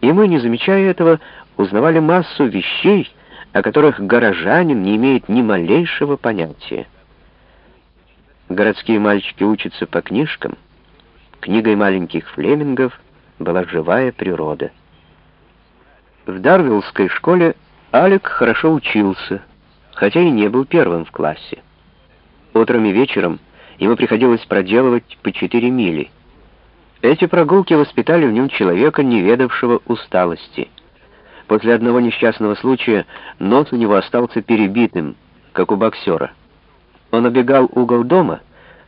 И мы, не замечая этого, узнавали массу вещей, о которых горожанин не имеет ни малейшего понятия. Городские мальчики учатся по книжкам. Книгой маленьких флемингов была живая природа. В Дарвиллской школе Алек хорошо учился, хотя и не был первым в классе. Утром и вечером ему приходилось проделывать по четыре мили. Эти прогулки воспитали в нем человека, не ведавшего усталости. После одного несчастного случая нос у него остался перебитым, как у боксера. Он обегал угол дома,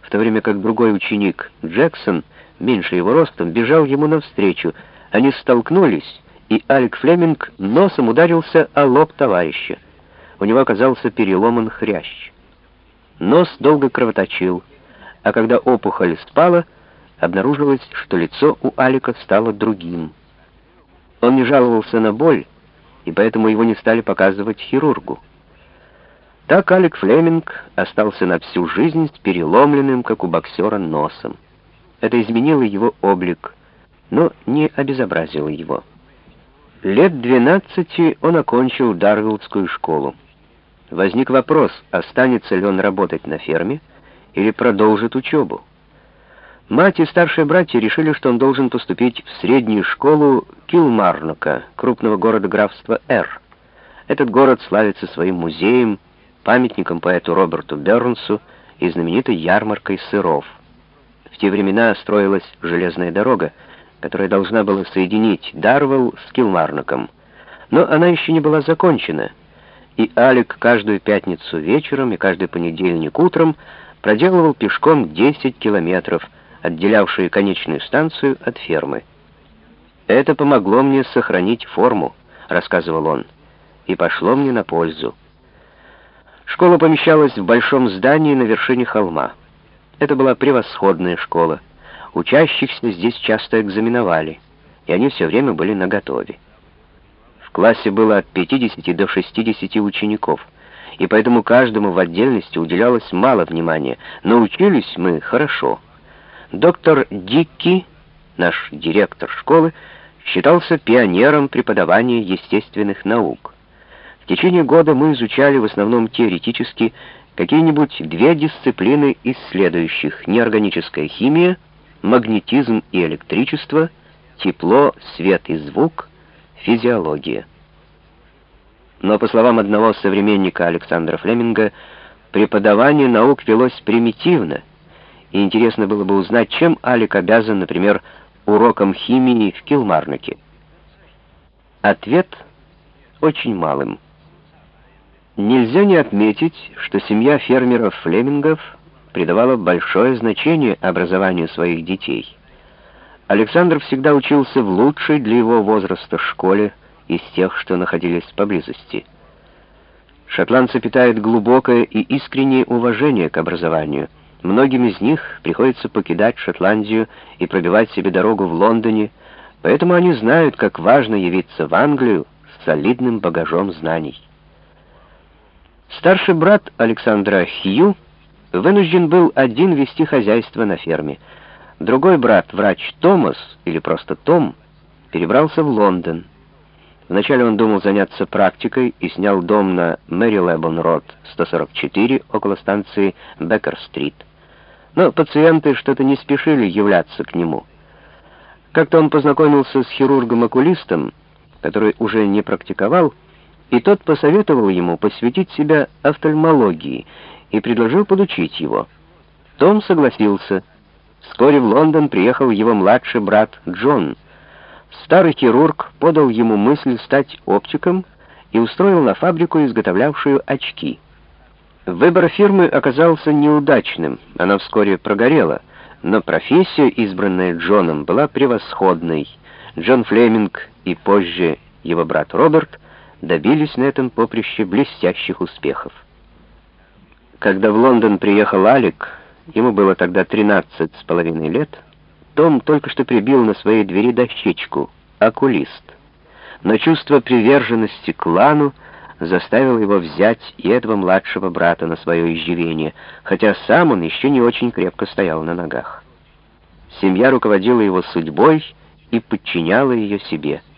в то время как другой ученик, Джексон, меньше его ростом, бежал ему навстречу. Они столкнулись, и Алек Флеминг носом ударился о лоб товарища. У него оказался переломан хрящ. Нос долго кровоточил, а когда опухоль спала, обнаружилось, что лицо у Алика стало другим. Он не жаловался на боль, и поэтому его не стали показывать хирургу. Так Алек Флеминг остался на всю жизнь с переломленным, как у боксера, носом. Это изменило его облик, но не обезобразило его. Лет 12 он окончил Дарвиллскую школу. Возник вопрос, останется ли он работать на ферме или продолжит учебу. Мать и старшие братья решили, что он должен поступить в среднюю школу Килмарнока, крупного города графства Р. Этот город славится своим музеем, памятником поэту Роберту Бернсу и знаменитой ярмаркой сыров. В те времена строилась железная дорога, которая должна была соединить Дарвелл с Килмарноком, но она еще не была закончена, и Алик каждую пятницу вечером и каждый понедельник утром проделывал пешком 10 километров, отделявшие конечную станцию от фермы. «Это помогло мне сохранить форму», — рассказывал он, — «и пошло мне на пользу». Школа помещалась в большом здании на вершине холма. Это была превосходная школа. Учащихся здесь часто экзаменовали, и они все время были наготове. В классе было от 50 до 60 учеников, и поэтому каждому в отдельности уделялось мало внимания, но учились мы хорошо. Доктор Дикки, наш директор школы, считался пионером преподавания естественных наук. В течение года мы изучали в основном теоретически какие-нибудь две дисциплины из следующих: неорганическая химия, магнетизм и электричество, тепло, свет и звук, физиология. Но, по словам одного современника Александра Флеминга, преподавание наук велось примитивно, и интересно было бы узнать, чем Алик обязан, например, урокам химии в Килмарноке. Ответ очень малым. Нельзя не отметить, что семья фермеров Флемингов придавала большое значение образованию своих детей. Александр всегда учился в лучшей для его возраста школе из тех, что находились поблизости. Шотландцы питают глубокое и искреннее уважение к образованию. Многим из них приходится покидать Шотландию и пробивать себе дорогу в Лондоне, поэтому они знают, как важно явиться в Англию с солидным багажом знаний. Старший брат Александра Хью вынужден был один вести хозяйство на ферме. Другой брат, врач Томас, или просто Том, перебрался в Лондон. Вначале он думал заняться практикой и снял дом на Мэри Лебон-Род, 144, около станции Беккер-стрит. Но пациенты что-то не спешили являться к нему. Как-то он познакомился с хирургом-окулистом, который уже не практиковал, и тот посоветовал ему посвятить себя офтальмологии и предложил подучить его. Том согласился. Вскоре в Лондон приехал его младший брат Джон. Старый хирург подал ему мысль стать оптиком и устроил на фабрику, изготовлявшую очки. Выбор фирмы оказался неудачным, она вскоре прогорела, но профессия, избранная Джоном, была превосходной. Джон Флеминг и позже его брат Роберт — добились на этом поприще блестящих успехов. Когда в Лондон приехал Алик, ему было тогда 13 с половиной лет, Том только что прибил на своей двери дощечку «Окулист». Но чувство приверженности клану заставило его взять и этого младшего брата на свое иждивение, хотя сам он еще не очень крепко стоял на ногах. Семья руководила его судьбой и подчиняла ее себе —